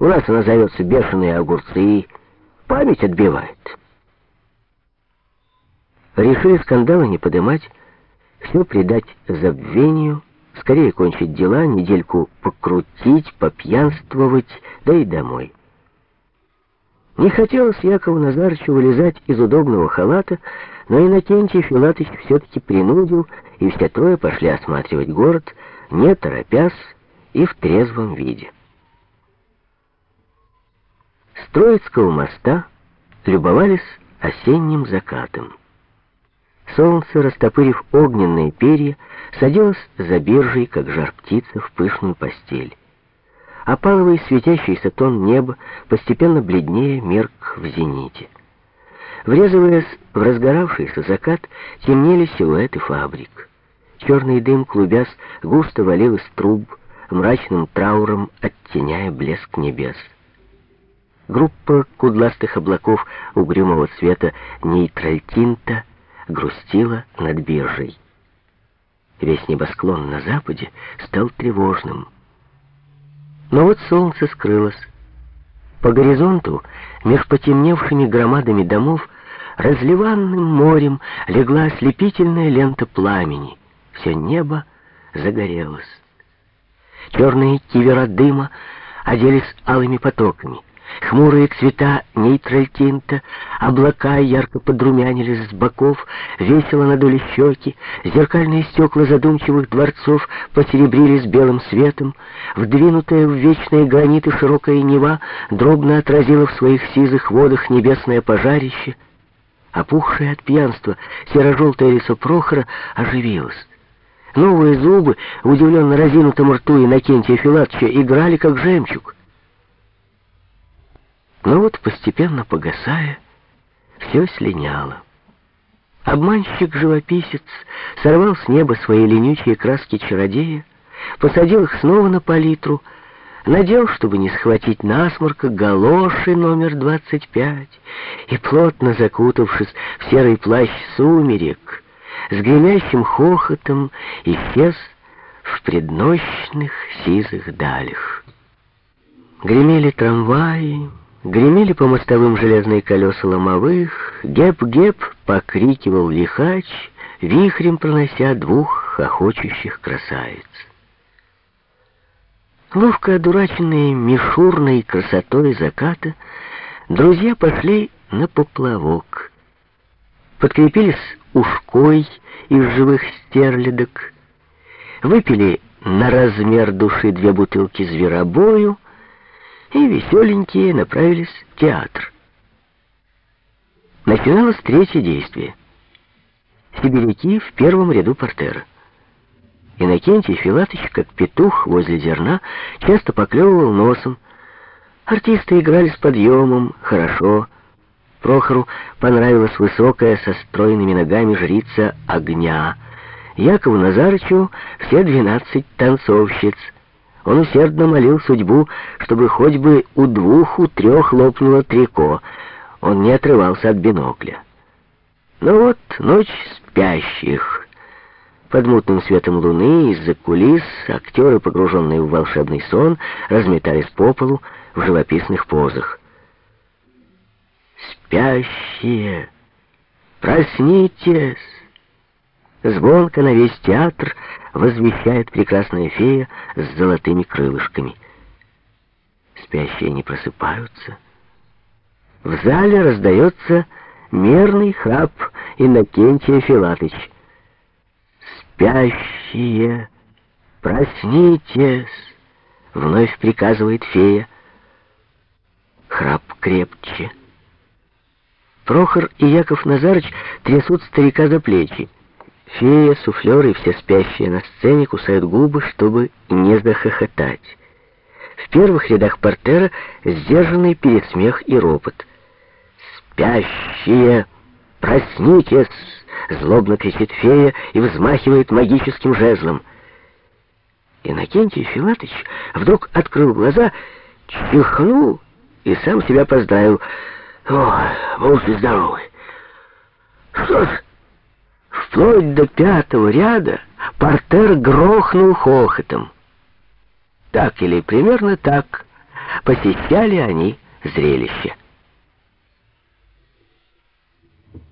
У нас она зовется «Бешеные огурцы». Память отбивает. Решили скандалы не подымать, все придать забвению, скорее кончить дела, недельку покрутить, попьянствовать, да и домой. Не хотелось Якову Назарычу вылезать из удобного халата, но Иннокентий Филатович все-таки принудил, и все трое пошли осматривать город, не торопясь и в трезвом виде. С Троицкого моста любовались осенним закатом. Солнце, растопырив огненные перья, садилось за биржей, как жар птица, в пышную постель. Опаловый светящийся тон неба постепенно бледнее мерк в зените. Врезываясь в разгоравшийся закат, темнели силуэты фабрик. Черный дым, клубясь, густо валил из труб, мрачным трауром оттеняя блеск небес. Группа кудластых облаков угрюмого цвета нейтральтинта грустила над биржей. Весь небосклон на западе стал тревожным. Но вот солнце скрылось. По горизонту, меж потемневшими громадами домов, разливанным морем легла ослепительная лента пламени. Все небо загорелось. Черные кивера дыма оделись алыми потоками. Хмурые цвета нейтральтинта, облака ярко подрумянились с боков, весело надули щеки, зеркальные стекла задумчивых дворцов посеребрились белым светом, вдвинутая в вечные граниты широкая Нева дробно отразила в своих сизых водах небесное пожарище, опухшее от пьянства серо-желтое лицо Прохора оживилось. Новые зубы, удивленно разинутым рту Иннокентия Филатовича, играли, как жемчуг. Но вот постепенно погасая, все слиняло. Обманщик-живописец сорвал с неба свои ленючие краски чародея, посадил их снова на палитру, надел, чтобы не схватить насморка, галоши номер 25 и, плотно закутавшись в серый плащ сумерек, с гремящим хохотом исчез в преднощных сизых далях. Гремели трамваи, Гремели по мостовым железные колеса ломовых, геп-геп покрикивал лихач, вихрем пронося двух хохочущих красавиц. Ловко одураченные мишурной красотой заката, друзья пошли на поплавок. Подкрепились ушкой из живых стерлядок, выпили на размер души две бутылки зверобою, и веселенькие направились в театр. Начиналось третье действие. Сибиряки в первом ряду портера. Иннокентий Филатович, как петух возле зерна, часто поклевывал носом. Артисты играли с подъемом, хорошо. Прохору понравилась высокая, со стройными ногами жрица огня. Якову Назарычу все двенадцать танцовщиц — он усердно молил судьбу, чтобы хоть бы у двух, у трех лопнуло трико. Он не отрывался от бинокля. Ну вот, ночь спящих. Под мутным светом луны из-за кулис актеры, погруженные в волшебный сон, разметались по полу в живописных позах. «Спящие! Проснитесь!» Звонко на весь театр возвещает прекрасная фея с золотыми крылышками. Спящие не просыпаются. В зале раздается мерный храп Иннокентия Филатыч. «Спящие, проснитесь!» — вновь приказывает фея. Храп крепче. Прохор и Яков Назарыч трясут старика за плечи. Фея, суфлер и все спящие на сцене кусают губы, чтобы не захохотать. В первых рядах портера сдержанный пересмех и ропот. «Спящие! Проснитесь!» — злобно кричит фея и взмахивает магическим жезлом. Иннокентий Филатович вдруг открыл глаза, чихнул и сам себя поздравил. «О, будьте здоровы!» «Что ж...» Вплоть до пятого ряда портер грохнул хохотом. Так или примерно так посещали они зрелище.